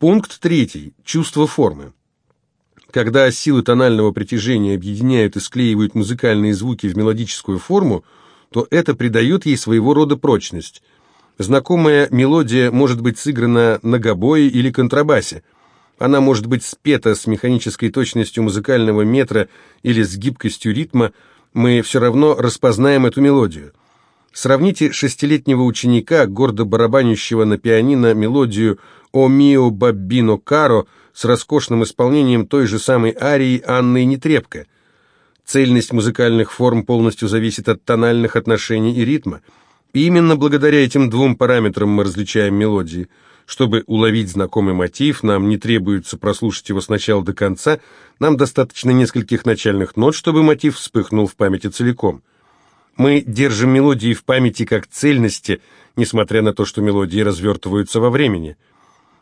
Пункт третий. Чувство формы. Когда силы тонального притяжения объединяют и склеивают музыкальные звуки в мелодическую форму, то это придает ей своего рода прочность. Знакомая мелодия может быть сыграна на гобое или контрабасе. Она может быть спета с механической точностью музыкального метра или с гибкостью ритма, мы все равно распознаем эту мелодию. Сравните шестилетнего ученика, гордо барабанящего на пианино мелодию «О мио баббино каро» с роскошным исполнением той же самой арии Анны Нетребко. Цельность музыкальных форм полностью зависит от тональных отношений и ритма. И именно благодаря этим двум параметрам мы различаем мелодии. Чтобы уловить знакомый мотив, нам не требуется прослушать его сначала до конца, нам достаточно нескольких начальных нот, чтобы мотив вспыхнул в памяти целиком. Мы держим мелодии в памяти как цельности, несмотря на то, что мелодии развертываются во времени.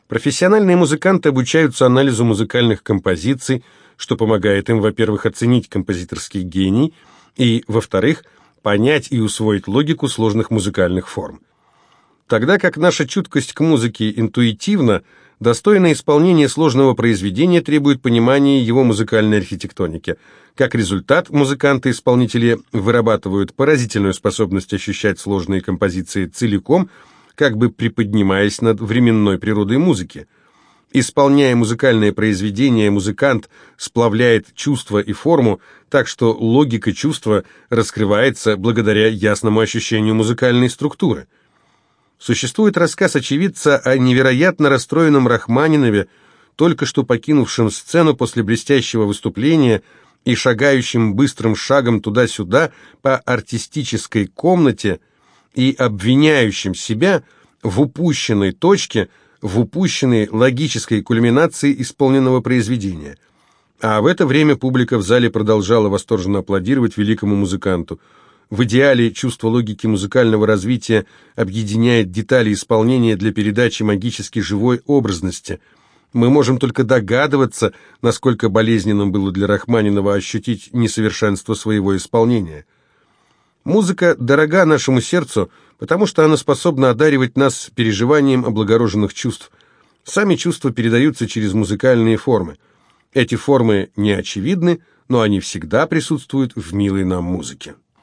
Профессиональные музыканты обучаются анализу музыкальных композиций, что помогает им, во-первых, оценить композиторский гений, и, во-вторых, понять и усвоить логику сложных музыкальных форм. Тогда как наша чуткость к музыке интуитивна, достойное исполнение сложного произведения требует понимания его музыкальной архитектоники. Как результат, музыканты-исполнители вырабатывают поразительную способность ощущать сложные композиции целиком – как бы приподнимаясь над временной природой музыки. Исполняя музыкальное произведение, музыкант сплавляет чувство и форму, так что логика чувства раскрывается благодаря ясному ощущению музыкальной структуры. Существует рассказ очевидца о невероятно расстроенном Рахманинове, только что покинувшем сцену после блестящего выступления и шагающим быстрым шагом туда-сюда по артистической комнате, и обвиняющим себя в упущенной точке, в упущенной логической кульминации исполненного произведения. А в это время публика в зале продолжала восторженно аплодировать великому музыканту. В идеале чувство логики музыкального развития объединяет детали исполнения для передачи магически живой образности. Мы можем только догадываться, насколько болезненным было для Рахманинова ощутить несовершенство своего исполнения. Музыка дорога нашему сердцу, потому что она способна одаривать нас переживанием облагороженных чувств. Сами чувства передаются через музыкальные формы. Эти формы не очевидны, но они всегда присутствуют в милой нам музыке.